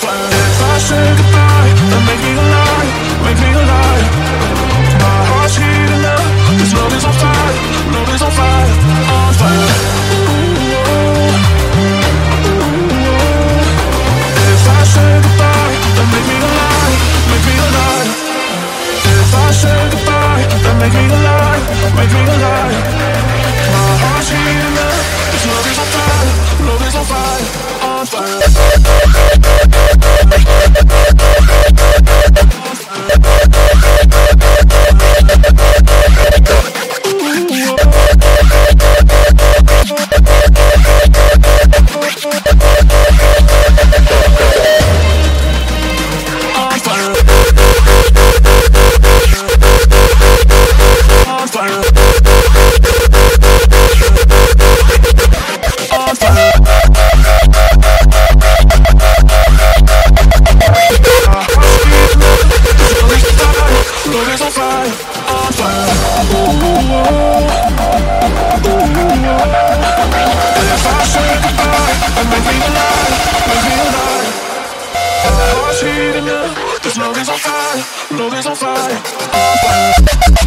If I say goodbye, make me alive, make me alive. My heart's heating up, this love is on fire, love is on fire, on fire. If I say goodbye, make me make me. If I say goodbye, make me make me Love is on fire, on fire. If I say love is on fire, love is on fire, on fire.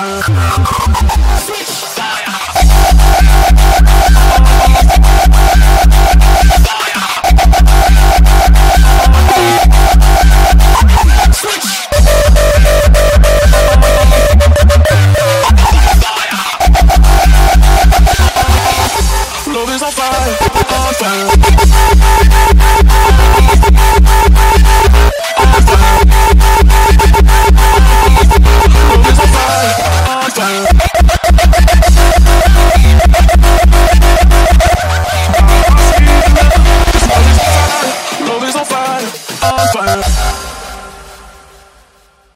Switch.